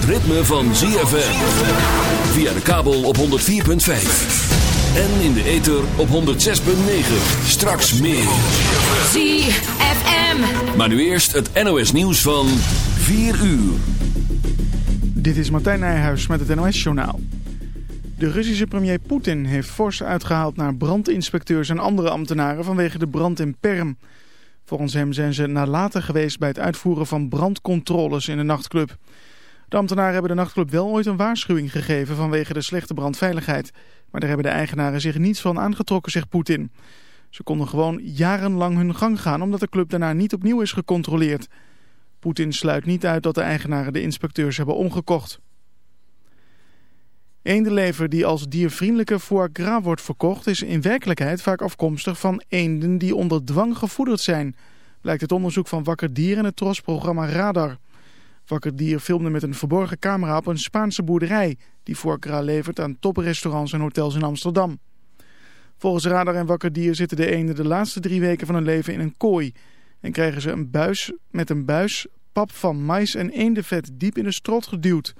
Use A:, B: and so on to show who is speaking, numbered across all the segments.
A: het ritme van ZFM. Via de kabel op 104.5. En in de ether op 106.9. Straks meer.
B: ZFM.
A: Maar nu eerst het NOS nieuws van 4 uur.
C: Dit is Martijn Nijhuis met het NOS-journaal. De Russische premier Poetin heeft fors uitgehaald naar brandinspecteurs en andere ambtenaren vanwege de brand in Perm. Volgens hem zijn ze nalatig geweest bij het uitvoeren van brandcontroles in de nachtclub. De ambtenaren hebben de nachtclub wel ooit een waarschuwing gegeven vanwege de slechte brandveiligheid. Maar daar hebben de eigenaren zich niets van aangetrokken, zegt Poetin. Ze konden gewoon jarenlang hun gang gaan omdat de club daarna niet opnieuw is gecontroleerd. Poetin sluit niet uit dat de eigenaren de inspecteurs hebben omgekocht. Eendenlever die als diervriendelijke foie gras wordt verkocht... is in werkelijkheid vaak afkomstig van eenden die onder dwang gevoederd zijn... blijkt het onderzoek van Wakker Dier en het trosprogramma Radar. Wakker Dier filmde met een verborgen camera op een Spaanse boerderij... die gras levert aan toprestaurants en hotels in Amsterdam. Volgens Radar en Wakker Dier zitten de eenden de laatste drie weken van hun leven in een kooi... en krijgen ze een buis met een buis pap van mais en eendenvet diep in de strot geduwd...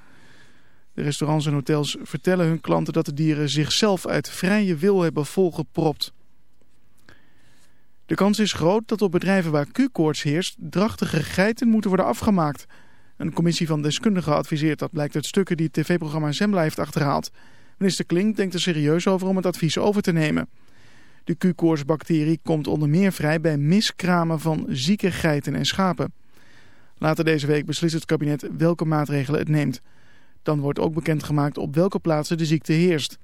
C: De restaurants en hotels vertellen hun klanten dat de dieren zichzelf uit vrije wil hebben volgepropt. De kans is groot dat op bedrijven waar Q-koorts heerst drachtige geiten moeten worden afgemaakt. Een commissie van deskundigen adviseert dat blijkt uit stukken die het tv-programma Zembla heeft achterhaald. Minister Klink denkt er serieus over om het advies over te nemen. De Q-koortsbacterie komt onder meer vrij bij miskramen van zieke geiten en schapen. Later deze week beslist het kabinet welke maatregelen het neemt. Dan wordt ook bekendgemaakt op welke plaatsen de ziekte heerst.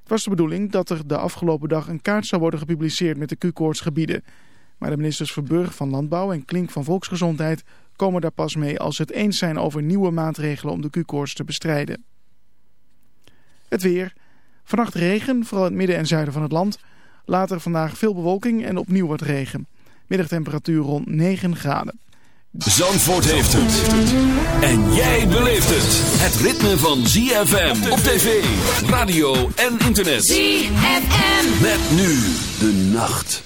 C: Het was de bedoeling dat er de afgelopen dag een kaart zou worden gepubliceerd met de Q-koortsgebieden. Maar de ministers Verburg van Landbouw en Klink van Volksgezondheid komen daar pas mee als ze het eens zijn over nieuwe maatregelen om de Q-koorts te bestrijden. Het weer. Vannacht regen, vooral in het midden en zuiden van het land. Later vandaag veel bewolking en opnieuw wat regen. Middagtemperatuur rond 9 graden.
A: Zandvoort heeft het. En jij beleeft het. Het ritme van ZFM op tv, radio en internet.
B: ZFM.
A: Met nu de nacht.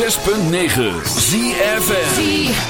D: 106.9
E: ZFN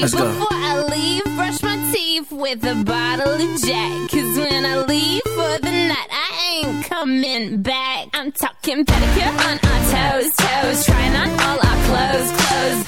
F: Let's
G: Before go. I leave, brush my teeth with a bottle of Jack. Cause when I leave for the night, I ain't coming back. I'm talking pedicure on our toes, toes. Trying on all our clothes, clothes.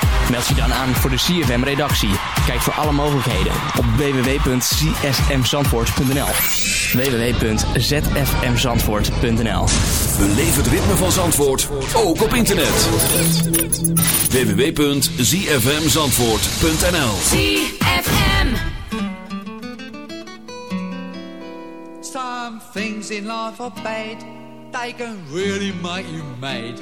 F: Meld je dan aan voor de CFM-redactie. Kijk voor alle mogelijkheden op www.csmzandvoort.nl www.zfmzandvoort.nl
D: Beleef het ritme van Zandvoort, ook op internet. www.zfmzandvoort.nl
G: ZFM.
H: Some things in life are bad, they can really make you mad.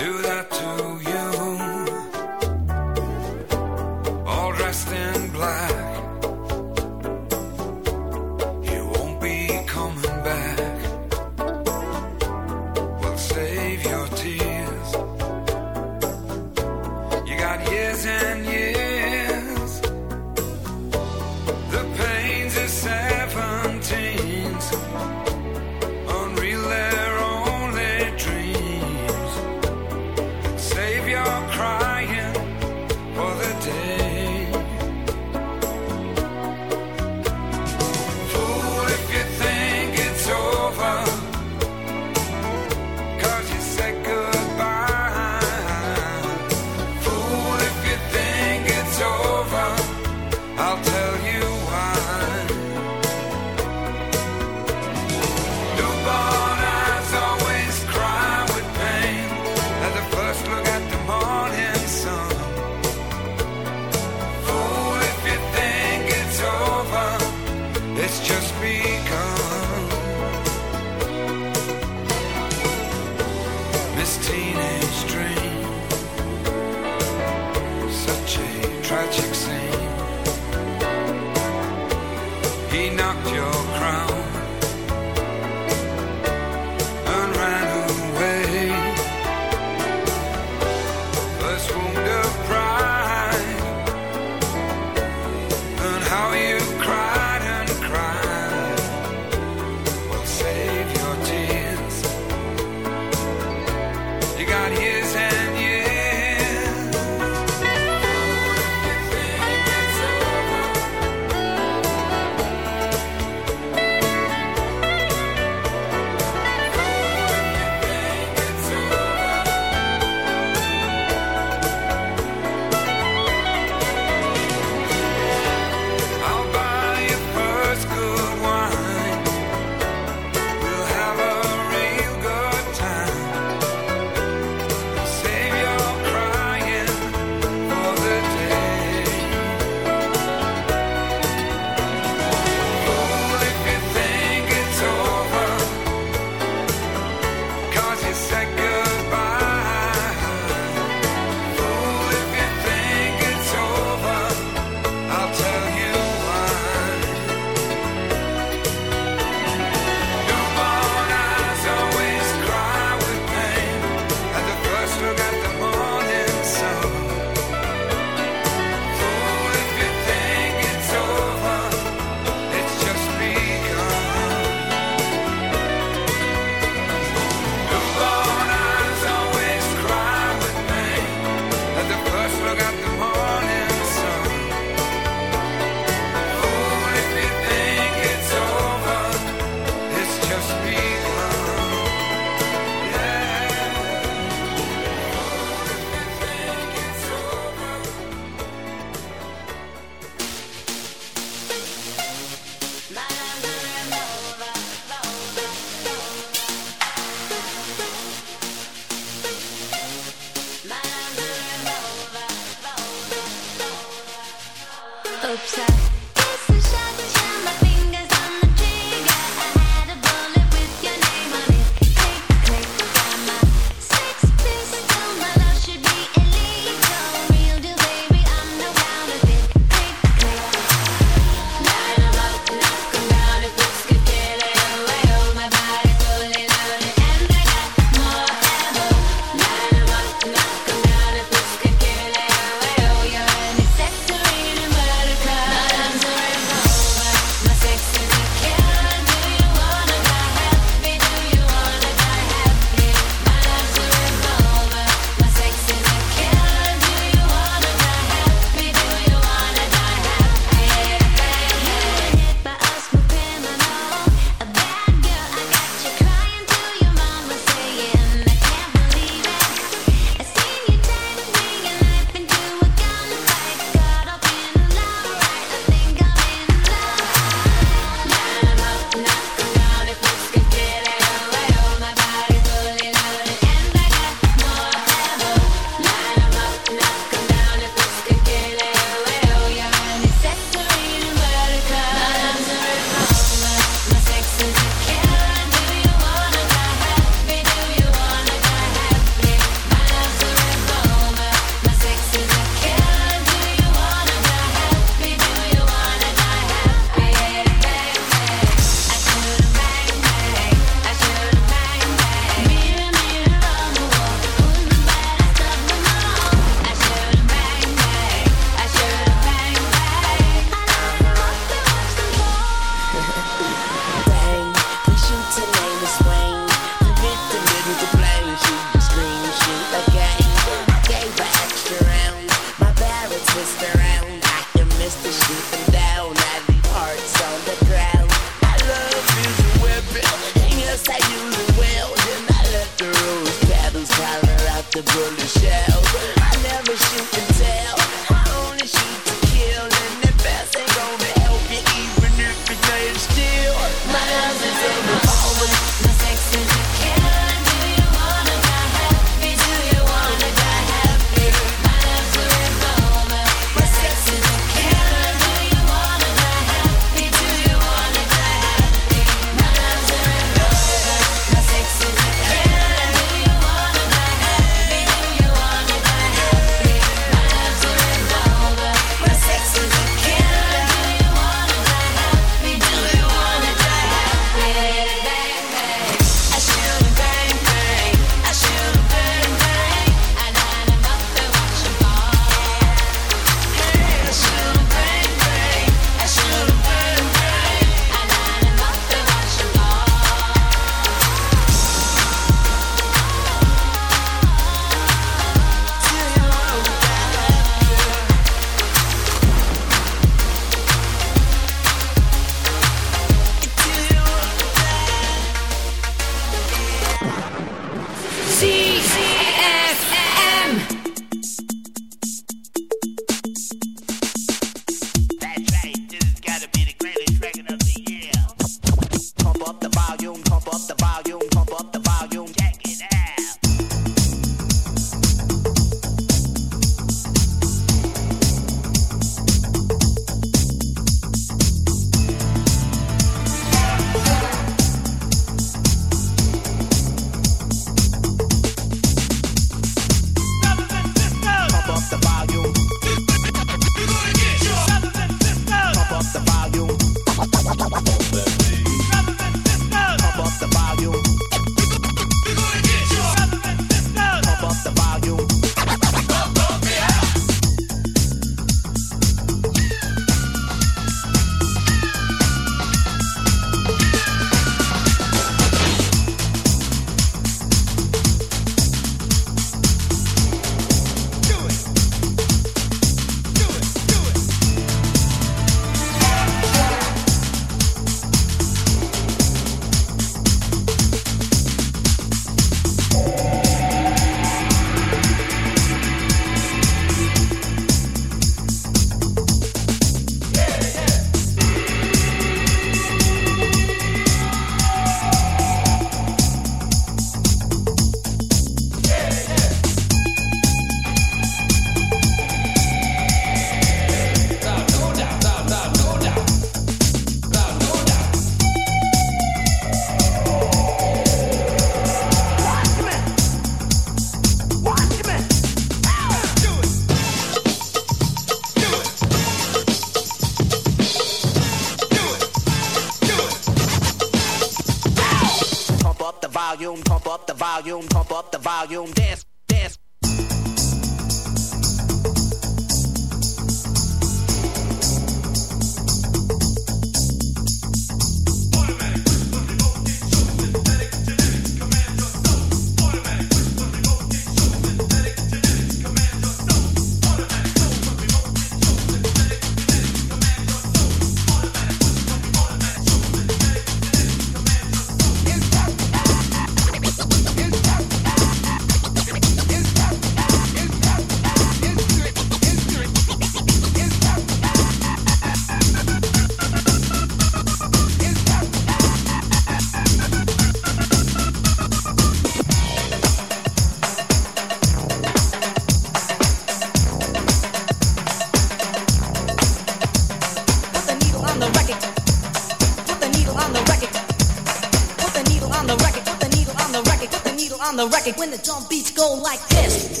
I: Palm Beach go like this.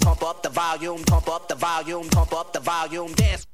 J: Pump up the volume, pump up the volume, pump up the volume, dance.